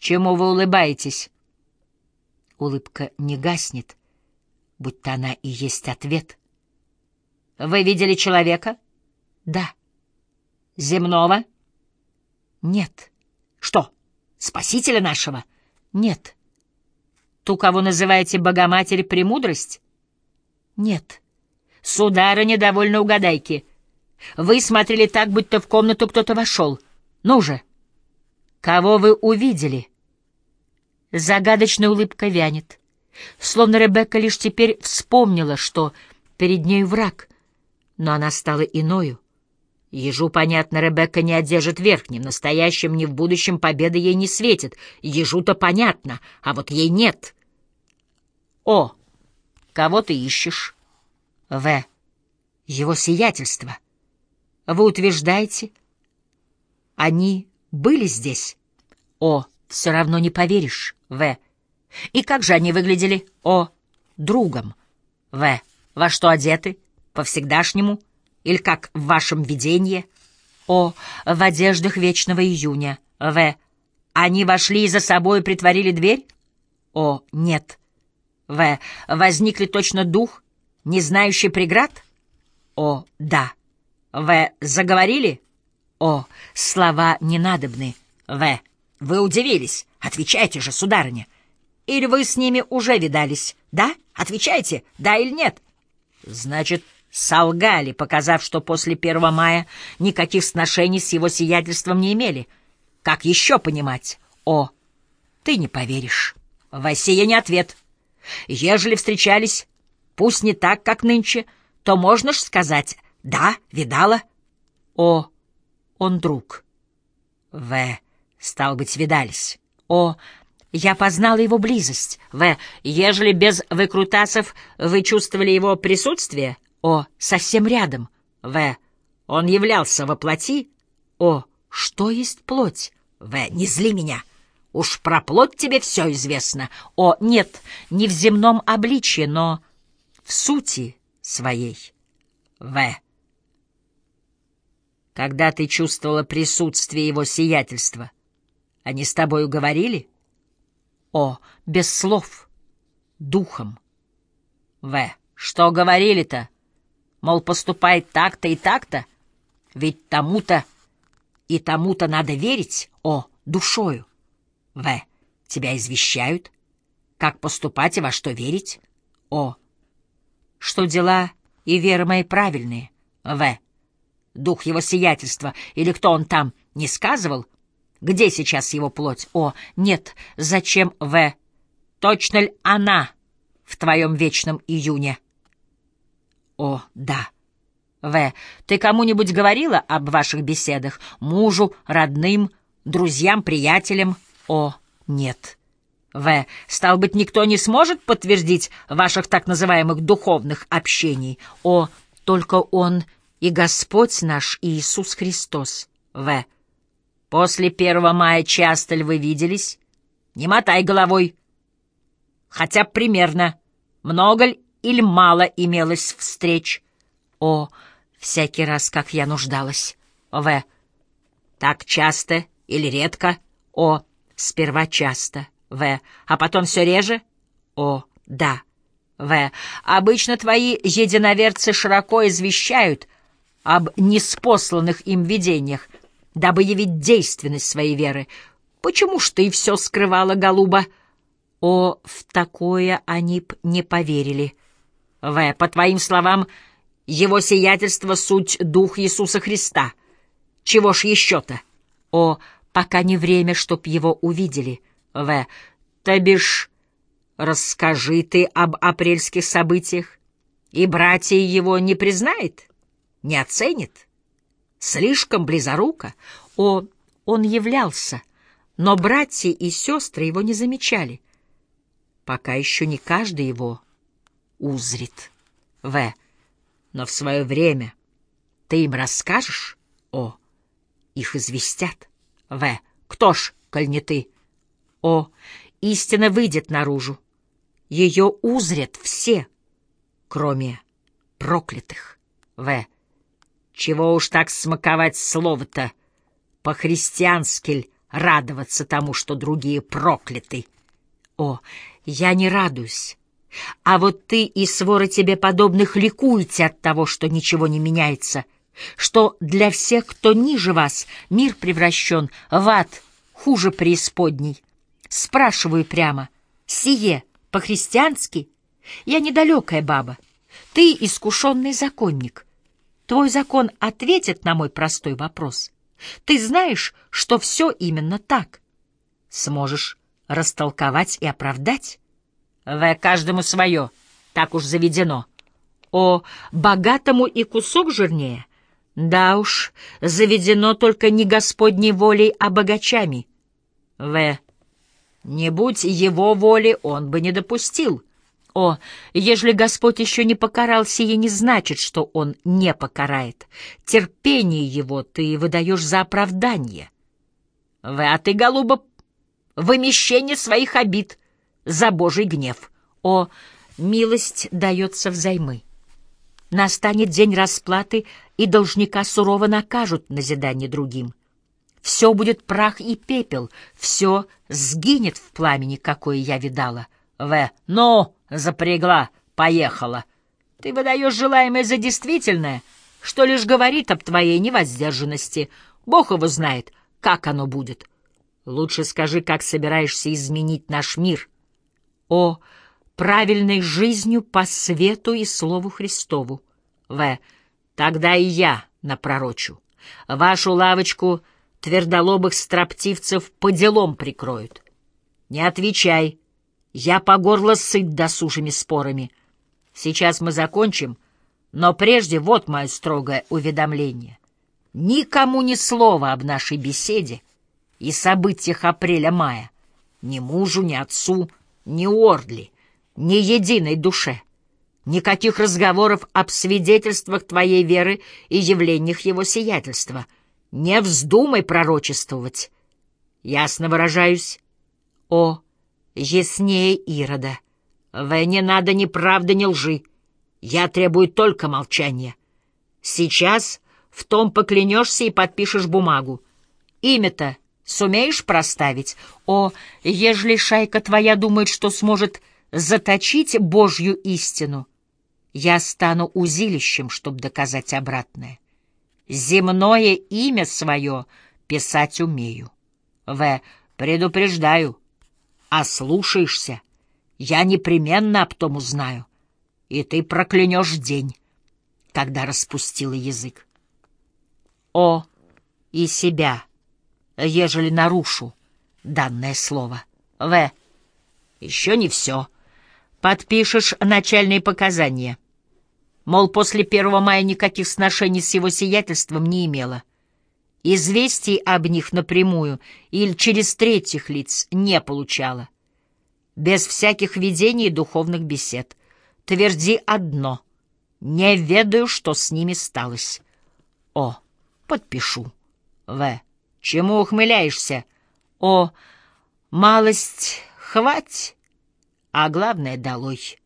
Чему вы улыбаетесь? Улыбка не гаснет, будто она и есть ответ. Вы видели человека? Да. Земного? Нет. Что, спасителя нашего? Нет. Ту, кого называете Богоматерь Премудрость? Нет. Сударыня, довольно угадайки. Вы смотрели так, будто в комнату кто-то вошел. Ну же. Кого вы увидели? Загадочная улыбка вянет. Словно Ребекка лишь теперь вспомнила, что перед нею враг, но она стала иною. Ежу, понятно, Ребекка не одержит верх, ни в настоящем, ни в будущем победа ей не светит. Ежу-то понятно, а вот ей нет. О, кого ты ищешь? В. Его сиятельство. Вы утверждаете? Они были здесь? О, все равно не поверишь. В. И как же они выглядели? О, другом. В. Во что одеты? По-всегдашнему? Или как в вашем видении? О, в одеждах вечного июня. В. Они вошли и за собой притворили дверь? О, нет. В. Возникли точно дух, не знающий преград? О, да. В. Заговорили? О, слова не надобны. В. Вы удивились. Отвечайте же, сударыня. Или вы с ними уже видались? Да? Отвечайте, да или нет? Значит, солгали, показав, что после 1 мая никаких сношений с его сиятельством не имели. Как еще понимать? О, ты не поверишь. Васия не ответ. Ежели встречались, пусть не так, как нынче, то можно ж сказать «да, видала». О, он друг. В, стал быть, видались. О, я познала его близость. В, ежели без выкрутасов вы чувствовали его присутствие, о, совсем рядом. В. Он являлся во плоти. О, что есть плоть? В. Не зли меня. Уж про плоть тебе все известно. О, нет, не в земном обличье, но в сути своей. В. Когда ты чувствовала присутствие его сиятельства, они с тобою говорили? О, без слов, духом. В. Что говорили-то? Мол, поступай так-то и так-то, ведь тому-то и тому-то надо верить, о, душою. В. Тебя извещают, как поступать и во что верить, о. Что дела и вера мои правильные, В. Дух его сиятельства, или кто он там, не сказывал? Где сейчас его плоть? О, нет, зачем, В? Точно ли она в твоем вечном июне? О, да. В. Ты кому-нибудь говорила об ваших беседах? Мужу, родным, друзьям, приятелям? О, нет. В. Стал быть, никто не сможет подтвердить ваших так называемых духовных общений? О, только Он и Господь наш Иисус Христос. В. После первого мая часто ли вы виделись? Не мотай головой. Хотя примерно. Много ли или мало имелось встреч? О, всякий раз, как я нуждалась. В. Так часто или редко? О, сперва часто. В. А потом все реже? О, да. В. Обычно твои единоверцы широко извещают об неспосланных им видениях, дабы явить действенность своей веры. Почему ж ты все скрывала, голуба? О, в такое они б не поверили. В. По твоим словам, его сиятельство — суть Дух Иисуса Христа. Чего ж еще-то? О, пока не время, чтоб его увидели. В. То бишь, расскажи ты об апрельских событиях, и братья его не признает, не оценит. Слишком близоруко. О, он являлся, но братья и сестры его не замечали. Пока еще не каждый его узрит. В. Но в свое время ты им расскажешь? О. Их известят. В. Кто ж, коль не ты? О. Истина выйдет наружу. Ее узрят все, кроме проклятых. В. Чего уж так смаковать слово-то? По-христиански радоваться тому, что другие прокляты. О, я не радуюсь. А вот ты и свора тебе подобных ликуете от того, что ничего не меняется, что для всех, кто ниже вас, мир превращен в ад, хуже преисподней. Спрашиваю прямо, сие по-христиански? Я недалекая баба, ты искушенный законник. Твой закон ответит на мой простой вопрос. Ты знаешь, что все именно так. Сможешь растолковать и оправдать? В каждому свое, так уж заведено. О, богатому и кусок жирнее? Да уж, заведено только не Господней волей, а богачами. В. Не будь его воли, он бы не допустил. О, ежели Господь еще не покарал, сие не значит, что Он не покарает. Терпение Его ты выдаешь за оправдание. В, а ты, голуба, вымещение своих обид за Божий гнев. О, милость дается взаймы. Настанет день расплаты, и должника сурово накажут назидание другим. Все будет прах и пепел, все сгинет в пламени, какое я видала. В. Ну, запрягла, поехала. Ты выдаешь желаемое за действительное, что лишь говорит об твоей невоздержанности. Бог его знает, как оно будет. Лучше скажи, как собираешься изменить наш мир. О, правильной жизнью по свету и Слову Христову. В. Тогда и я напророчу. Вашу лавочку твердолобых строптивцев по делам прикроют. Не отвечай. Я по горло сыт досужими спорами. Сейчас мы закончим, но прежде вот мое строгое уведомление. Никому ни слова об нашей беседе и событиях апреля-мая. Ни мужу, ни отцу, ни Ордли, ни единой душе. Никаких разговоров об свидетельствах твоей веры и явлениях его сиятельства. Не вздумай пророчествовать. Ясно выражаюсь? О, яснее Ирода. В не надо ни правды, ни лжи. Я требую только молчания. Сейчас в том поклянешься и подпишешь бумагу. Имя-то сумеешь проставить? О, ежели шайка твоя думает, что сможет заточить Божью истину, я стану узилищем, чтобы доказать обратное. Земное имя свое писать умею. В. Предупреждаю. Ослушаешься, я непременно об том узнаю, и ты проклянешь день, когда распустила язык. О, и себя, ежели нарушу данное слово. В. Еще не все. — Подпишешь начальные показания. Мол, после первого мая никаких сношений с его сиятельством не имела. Известий об них напрямую или через третьих лиц не получала. Без всяких видений и духовных бесед. Тверди одно. Не ведаю, что с ними сталось. О, подпишу. В. Чему ухмыляешься? О, малость хвать а главное — долой.